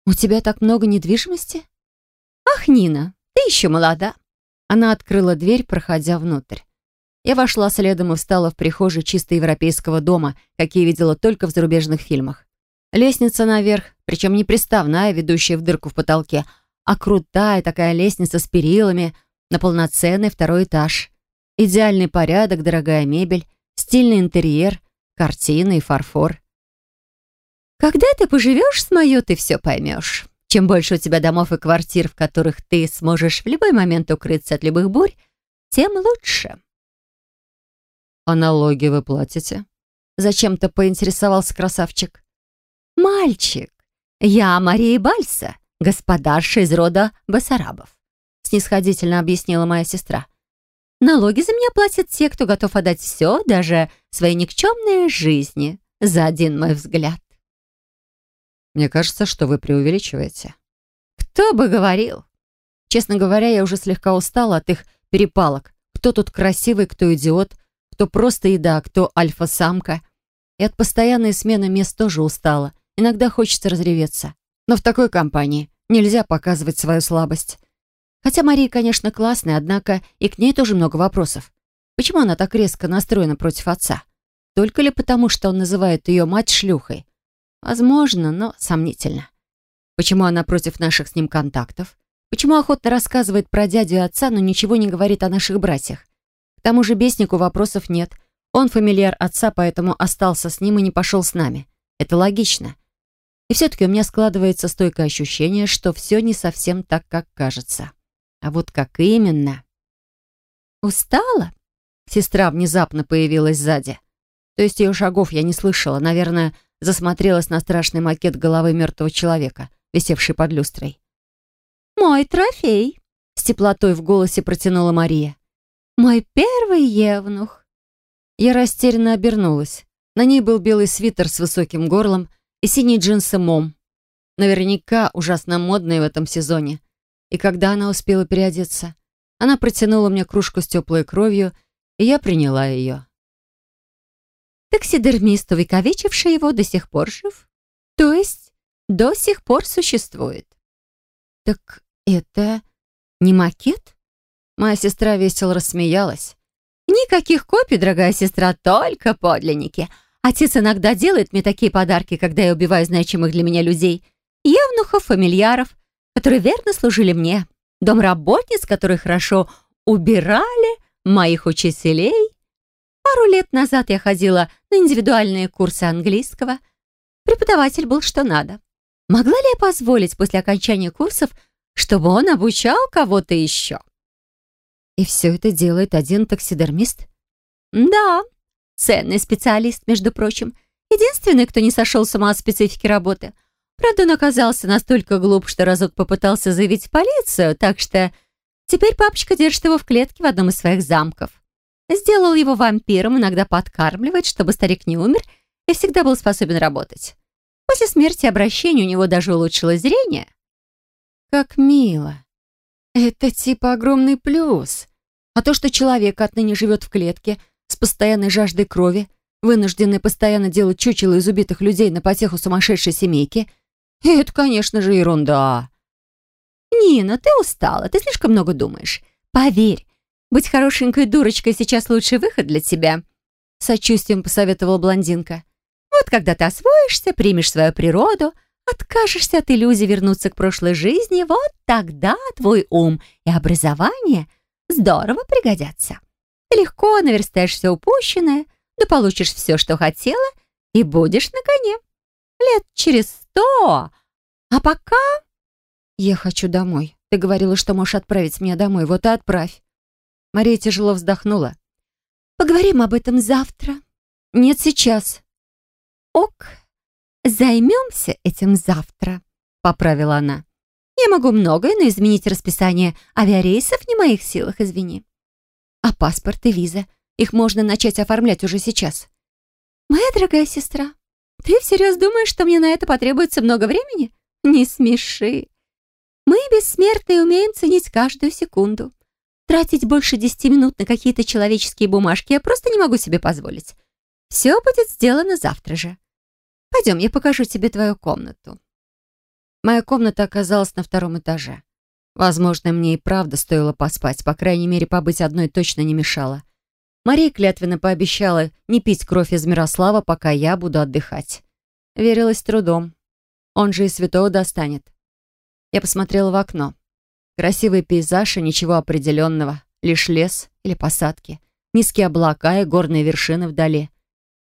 [SPEAKER 1] «У тебя так много недвижимости?»
[SPEAKER 3] «Ах, Нина, ты еще молода!»
[SPEAKER 1] Она открыла дверь, проходя внутрь. Я вошла следом и встала в прихожей чисто европейского дома, какие видела только в зарубежных фильмах. Лестница наверх, причем не приставная, ведущая в дырку в потолке, а крутая такая лестница с перилами на полноценный второй этаж. Идеальный порядок, дорогая мебель, стильный интерьер, картины и фарфор.
[SPEAKER 3] Когда ты поживешь с мою, ты все поймешь. Чем больше у тебя домов и квартир, в которых ты сможешь в любой момент укрыться от любых бурь, тем лучше.
[SPEAKER 4] А налоги вы платите?
[SPEAKER 1] Зачем-то поинтересовался красавчик.
[SPEAKER 3] Мальчик, я Мария Бальса, господарша из рода Басарабов, снисходительно объяснила моя сестра. Налоги за меня платят те, кто готов отдать все, даже свои никчемные жизни, за один мой взгляд.
[SPEAKER 4] Мне кажется, что вы преувеличиваете.
[SPEAKER 3] Кто бы говорил?
[SPEAKER 1] Честно говоря, я уже слегка устала от их перепалок. Кто тут красивый, кто идиот, кто просто еда, кто альфа-самка. И от постоянной смены мест тоже устала. Иногда хочется разреветься. Но в такой компании нельзя показывать свою слабость. Хотя Мария, конечно, классная, однако и к ней тоже много вопросов. Почему она так резко настроена против отца? Только ли потому, что он называет ее мать шлюхой? Возможно, но сомнительно. Почему она против наших с ним контактов? Почему охотно рассказывает про дядю и отца, но ничего не говорит о наших братьях? К тому же Беснику вопросов нет. Он фамильяр отца, поэтому остался с ним и не пошел с нами. Это логично. И все-таки у меня складывается стойкое ощущение, что все не совсем так, как кажется. А вот как именно?
[SPEAKER 3] «Устала?»
[SPEAKER 1] Сестра внезапно появилась сзади. То есть ее шагов я не слышала. Наверное, засмотрелась на страшный макет головы мертвого человека, висевший под люстрой.
[SPEAKER 3] «Мой трофей!»
[SPEAKER 1] — с теплотой в голосе протянула Мария.
[SPEAKER 3] «Мой первый евнух!»
[SPEAKER 1] Я растерянно обернулась. На ней был белый свитер с высоким горлом и синий джинсы мом. Наверняка ужасно модные в этом сезоне. И когда она успела переодеться? Она протянула мне кружку с теплой кровью, и я приняла ее.
[SPEAKER 3] Таксидермист, увековечивший его, до сих пор жив. То есть до сих пор существует.
[SPEAKER 1] Так это не макет? Моя сестра весело рассмеялась.
[SPEAKER 3] Никаких копий, дорогая сестра, только подлинники. Отец иногда делает мне такие подарки, когда я убиваю значимых для меня людей. Евнухов, фамильяров, которые верно служили мне. Домработниц, которые хорошо убирали, моих учителей. Пару лет назад я ходила на индивидуальные курсы английского. Преподаватель был что надо. Могла ли я позволить после окончания курсов, чтобы он обучал кого-то еще?
[SPEAKER 1] И все это делает один таксидермист?
[SPEAKER 3] Да, ценный специалист, между прочим. Единственный, кто не сошел с ума от специфики работы. Правда, он оказался настолько глуп, что разок попытался заявить в полицию, так что теперь папочка держит его в клетке в одном из своих замков. Сделал его вампиром, иногда подкармливает, чтобы старик не умер и всегда был способен работать. После смерти обращения у него даже улучшилось зрение.
[SPEAKER 1] Как мило. Это типа огромный плюс. А то, что человек отныне живет в клетке с постоянной жаждой крови, вынужденный постоянно делать чучело из убитых людей на потеху сумасшедшей семейки, это, конечно же, ерунда.
[SPEAKER 3] «Нина, ты устала, ты слишком много думаешь. Поверь, быть хорошенькой дурочкой сейчас лучший выход для тебя», сочувствием посоветовала блондинка. «Вот когда ты освоишься, примешь свою природу, откажешься от иллюзий вернуться к прошлой жизни, вот тогда твой ум и образование здорово пригодятся. Легко наверстаешь все упущенное, да получишь все, что хотела, и будешь на коне. Лет через сто. А пока
[SPEAKER 1] «Я хочу домой. Ты говорила, что можешь отправить меня домой. Вот и отправь». Мария тяжело вздохнула.
[SPEAKER 3] «Поговорим об этом завтра».
[SPEAKER 1] «Нет, сейчас».
[SPEAKER 3] «Ок, займемся этим завтра», — поправила она. «Я могу многое, но изменить расписание авиарейсов не моих силах, извини».
[SPEAKER 1] «А паспорт и виза? Их можно начать оформлять уже сейчас».
[SPEAKER 3] «Моя дорогая сестра, ты всерьез думаешь, что мне на это потребуется много времени? Не смеши. Мы, бессмертные, умеем ценить каждую секунду. Тратить больше десяти минут на какие-то человеческие бумажки я просто не могу себе позволить. Все будет сделано завтра же. Пойдем, я покажу тебе твою комнату».
[SPEAKER 1] Моя комната оказалась на втором этаже. Возможно, мне и правда стоило поспать, по крайней мере, побыть одной точно не мешало. Мария клятвенно пообещала не пить кровь из Мирослава, пока я буду отдыхать. Верилась трудом. Он же и святого достанет. Я посмотрела в окно. Красивый пейзаж и ничего определенного. Лишь лес или посадки. Низкие облака и горные вершины вдали.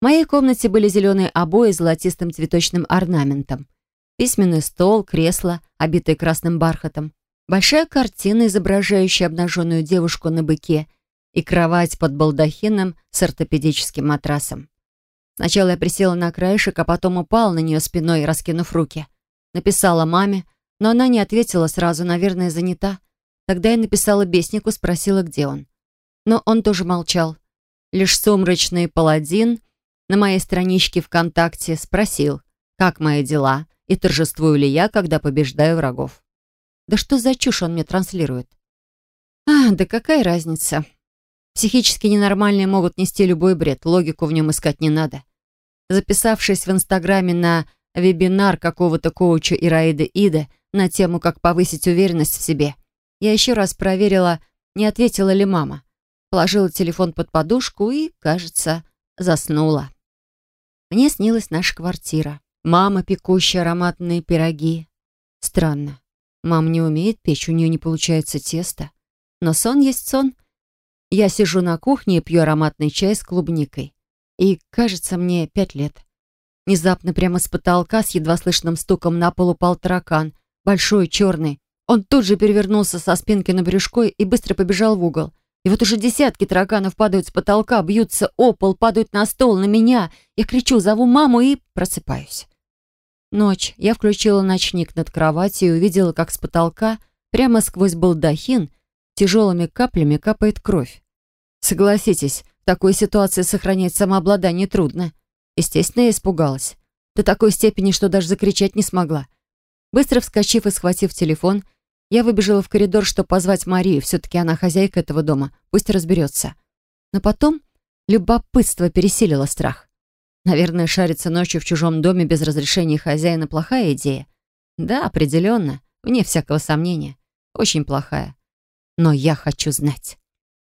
[SPEAKER 1] В моей комнате были зеленые обои с золотистым цветочным орнаментом. Письменный стол, кресло, обитое красным бархатом. Большая картина, изображающая обнаженную девушку на быке и кровать под балдахином с ортопедическим матрасом. Сначала я присела на краешек, а потом упала на нее спиной, раскинув руки. Написала маме, но она не ответила сразу, наверное, занята. Тогда я написала беснику, спросила, где он. Но он тоже молчал. Лишь сумрачный паладин на моей страничке ВКонтакте спросил, как мои дела и торжествую ли я, когда побеждаю врагов. Да что за чушь он мне транслирует? А, да какая разница? Психически ненормальные могут нести любой бред, логику в нем искать не надо. Записавшись в Инстаграме на вебинар какого-то коуча Ираиды Иды, на тему «Как повысить уверенность в себе». Я еще раз проверила, не ответила ли мама. Положила телефон под подушку и, кажется, заснула. Мне снилась наша квартира. Мама, пекущая ароматные пироги. Странно. Мама не умеет печь, у нее не получается тесто. Но сон есть сон. Я сижу на кухне и пью ароматный чай с клубникой. И, кажется, мне пять лет. Внезапно прямо с потолка с едва слышным стуком на пол упал таракан — большой, черный. Он тут же перевернулся со спинки на брюшко и быстро побежал в угол. И вот уже десятки тараканов падают с потолка, бьются о пол, падают на стол, на меня. Я кричу, зову маму и просыпаюсь. Ночь. Я включила ночник над кроватью и увидела, как с потолка, прямо сквозь балдахин, тяжелыми каплями капает кровь. Согласитесь, в такой ситуации сохранять самообладание трудно. Естественно, я испугалась. До такой степени, что даже закричать не смогла. Быстро вскочив и схватив телефон, я выбежала в коридор, чтобы позвать Марию. Все-таки она хозяйка этого дома. Пусть разберется. Но потом любопытство пересилило страх. Наверное, шариться ночью в чужом доме без разрешения хозяина – плохая идея. Да, определенно, вне всякого сомнения. Очень плохая. Но я хочу знать.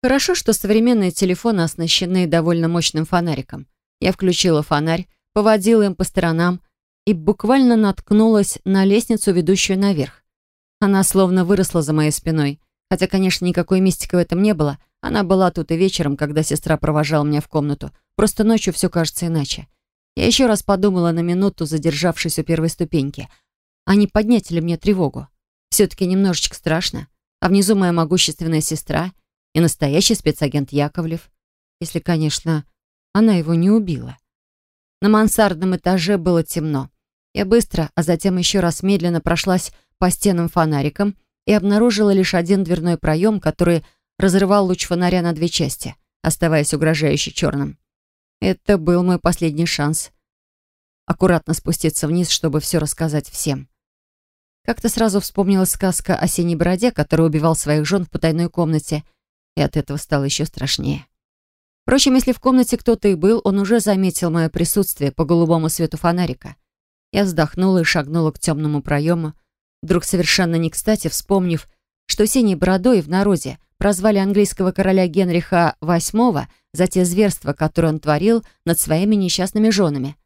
[SPEAKER 1] Хорошо, что современные телефоны оснащены довольно мощным фонариком. Я включила фонарь, поводила им по сторонам, и буквально наткнулась на лестницу, ведущую наверх. Она словно выросла за моей спиной. Хотя, конечно, никакой мистики в этом не было. Она была тут и вечером, когда сестра провожала меня в комнату. Просто ночью все кажется иначе. Я еще раз подумала на минуту, задержавшись у первой ступеньки. А не поднять ли мне тревогу? Все-таки немножечко страшно. А внизу моя могущественная сестра и настоящий спецагент Яковлев. Если, конечно, она его не убила. На мансардном этаже было темно. Я быстро, а затем еще раз медленно прошлась по стенам фонариком и обнаружила лишь один дверной проем, который разрывал луч фонаря на две части, оставаясь угрожающе черным. Это был мой последний шанс. Аккуратно спуститься вниз, чтобы все рассказать всем. Как-то сразу вспомнилась сказка о синей бороде, который убивал своих жен в потайной комнате, и от этого стало еще страшнее. Впрочем, если в комнате кто-то и был, он уже заметил мое присутствие по голубому свету фонарика. Я вздохнула и шагнула к темному проему, вдруг совершенно не кстати вспомнив, что синей бородой в народе прозвали английского короля Генриха VIII за те зверства, которые он творил над своими несчастными женами.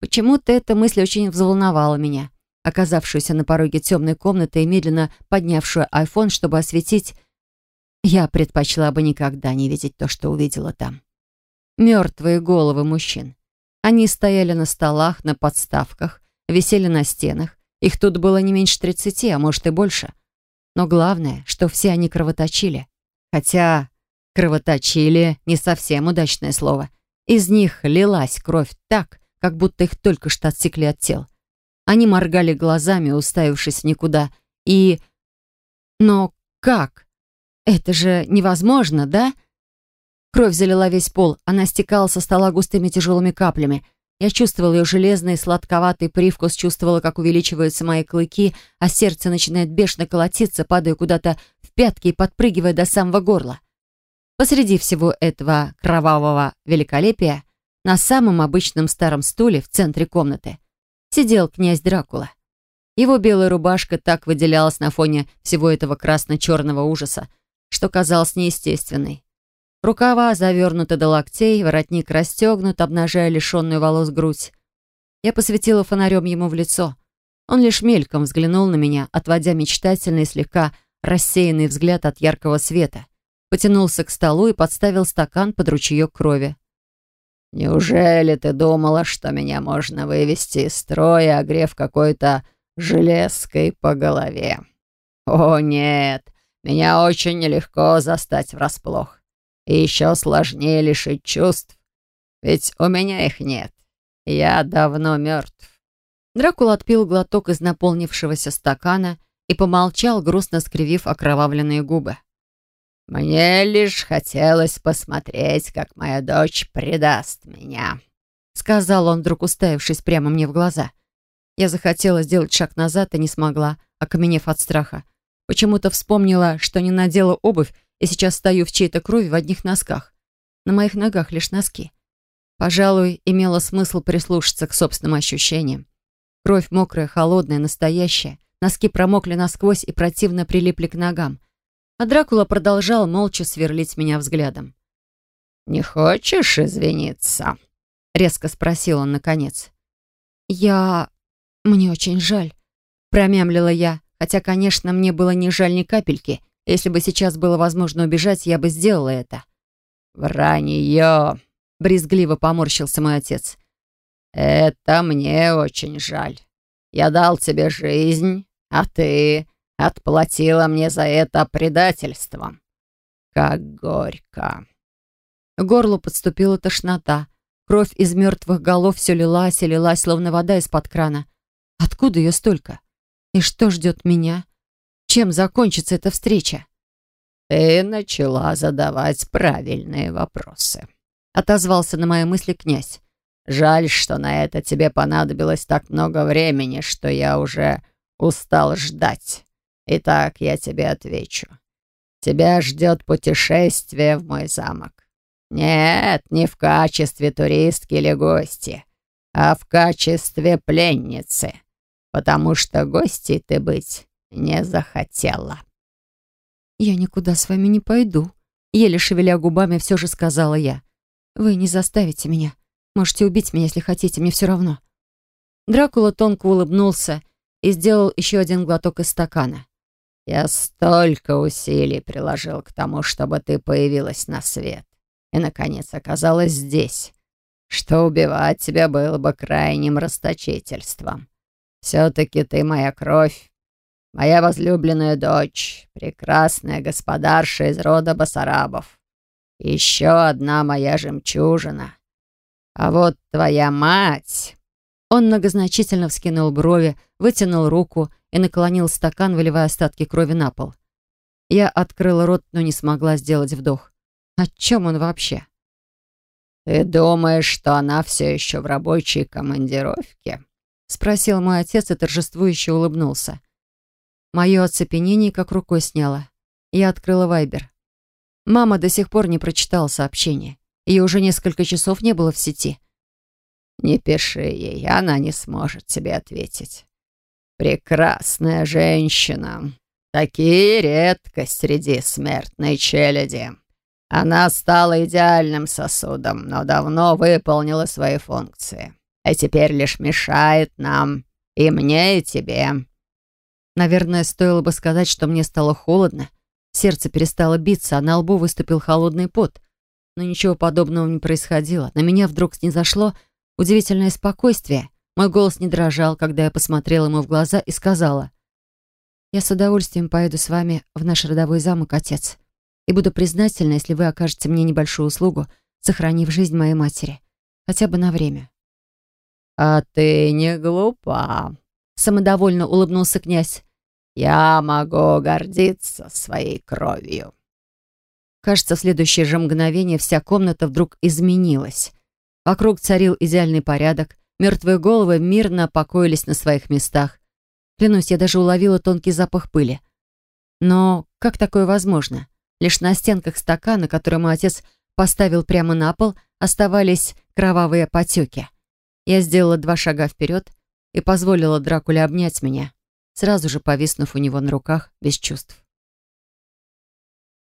[SPEAKER 1] Почему-то эта мысль очень взволновала меня, оказавшуюся на пороге темной комнаты и медленно поднявшую айфон, чтобы осветить я предпочла бы никогда не видеть то, что увидела там. Мертвые головы мужчин. Они стояли на столах, на подставках, висели на стенах. Их тут было не меньше тридцати, а может и больше. Но главное, что все они кровоточили. Хотя кровоточили не совсем удачное слово. Из них лилась кровь так, как будто их только что отсекли от тел. Они моргали глазами, уставившись никуда. И... Но как? Это же невозможно, да? Кровь залила весь пол, она стекала со стола густыми тяжелыми каплями. Я чувствовала ее железный, сладковатый привкус, чувствовала, как увеличиваются мои клыки, а сердце начинает бешено колотиться, падая куда-то в пятки и подпрыгивая до самого горла. Посреди всего этого кровавого великолепия, на самом обычном старом стуле в центре комнаты, сидел князь Дракула. Его белая рубашка так выделялась на фоне всего этого красно-черного ужаса, что казалось неестественной. Рукава завернуты до локтей, воротник расстегнут, обнажая лишенную волос грудь. Я посветила фонарем ему в лицо. Он лишь мельком взглянул на меня, отводя мечтательный, слегка рассеянный взгляд от яркого света. Потянулся к столу и подставил стакан под ручеек крови.
[SPEAKER 2] «Неужели ты думала, что меня можно вывести из строя, огрев какой-то железкой по голове? О, нет, меня очень нелегко застать врасплох. И еще сложнее лишить чувств, ведь у меня их нет. Я давно мертв».
[SPEAKER 1] Дракула отпил глоток из наполнившегося стакана и помолчал, грустно скривив окровавленные губы.
[SPEAKER 2] «Мне лишь хотелось посмотреть, как моя дочь предаст меня», — сказал он, вдруг уставившись прямо мне в глаза.
[SPEAKER 1] Я захотела сделать шаг назад и не смогла, окаменев от страха. Почему-то вспомнила, что не надела обувь, и сейчас стою в чьей-то крови в одних носках. На моих ногах лишь носки. Пожалуй, имело смысл прислушаться к собственным ощущениям. Кровь мокрая, холодная, настоящая. Носки промокли насквозь и противно прилипли к ногам. А Дракула продолжал молча сверлить меня взглядом.
[SPEAKER 2] «Не хочешь извиниться?» — резко спросил он наконец.
[SPEAKER 1] «Я... мне очень жаль», — промямлила я. Хотя, конечно, мне было не жаль ни капельки. Если бы сейчас было возможно убежать, я бы сделала это.
[SPEAKER 2] «Вранье!»
[SPEAKER 1] — брезгливо поморщился мой отец.
[SPEAKER 2] «Это мне очень жаль. Я дал тебе жизнь, а ты отплатила мне за это предательством. Как горько!»
[SPEAKER 1] К горлу подступила тошнота. Кровь из мертвых голов все лилась и лилась, словно вода из-под крана. Откуда ее столько? И что ждет меня? Чем закончится эта встреча?
[SPEAKER 2] Ты начала задавать правильные вопросы.
[SPEAKER 1] Отозвался на мои мысли князь.
[SPEAKER 2] Жаль, что на это тебе понадобилось так много времени, что я уже устал ждать. Итак, я тебе отвечу. Тебя ждет путешествие в мой замок. Нет, не в качестве туристки или гости, а в качестве пленницы потому что гостей ты быть не захотела».
[SPEAKER 1] «Я никуда с вами не пойду», — еле шевеля губами все же сказала я. «Вы не заставите меня. Можете убить меня, если хотите, мне все равно». Дракула тонко улыбнулся и сделал еще один глоток из стакана.
[SPEAKER 2] «Я столько усилий приложил к тому, чтобы ты появилась на свет и, наконец, оказалась здесь, что убивать тебя было бы крайним расточительством. Все-таки ты моя кровь, моя возлюбленная дочь, прекрасная господарша из рода Басарабов. Еще одна моя жемчужина. А вот твоя мать...»
[SPEAKER 1] Он многозначительно вскинул брови, вытянул руку и наклонил стакан, выливая остатки крови на пол. Я открыла рот, но не смогла сделать вдох. О чем он вообще?
[SPEAKER 2] «Ты думаешь, что она все еще в рабочей командировке?»
[SPEAKER 1] Спросил мой отец и торжествующе улыбнулся. Мое оцепенение как рукой сняло. Я открыла Вайбер. Мама до сих пор не прочитала сообщение. Ее уже несколько часов не было в сети.
[SPEAKER 2] «Не пиши ей, она не сможет тебе ответить. Прекрасная женщина. Такие редкость среди смертной челяди. Она стала идеальным сосудом, но давно выполнила свои функции. А теперь лишь мешает нам, и мне, и тебе».
[SPEAKER 1] Наверное, стоило бы сказать, что мне стало холодно. Сердце перестало биться, а на лбу выступил холодный пот. Но ничего подобного не происходило. На меня вдруг снизошло удивительное спокойствие. Мой голос не дрожал, когда я посмотрела ему в глаза и сказала, «Я с удовольствием поеду с вами в наш родовой замок, отец, и буду признательна, если вы окажете мне небольшую услугу, сохранив жизнь моей матери, хотя бы на время».
[SPEAKER 2] «А ты не глупа», —
[SPEAKER 1] самодовольно улыбнулся князь.
[SPEAKER 2] «Я могу гордиться своей кровью».
[SPEAKER 1] Кажется, в следующее же мгновение вся комната вдруг изменилась. Вокруг царил идеальный порядок, мертвые головы мирно покоились на своих местах. Клянусь, я даже уловила тонкий запах пыли. Но как такое возможно? Лишь на стенках стакана, который мой отец поставил прямо на пол, оставались кровавые потеки. Я сделала два шага вперед и позволила Дракуле обнять меня, сразу же повиснув у него на руках без чувств.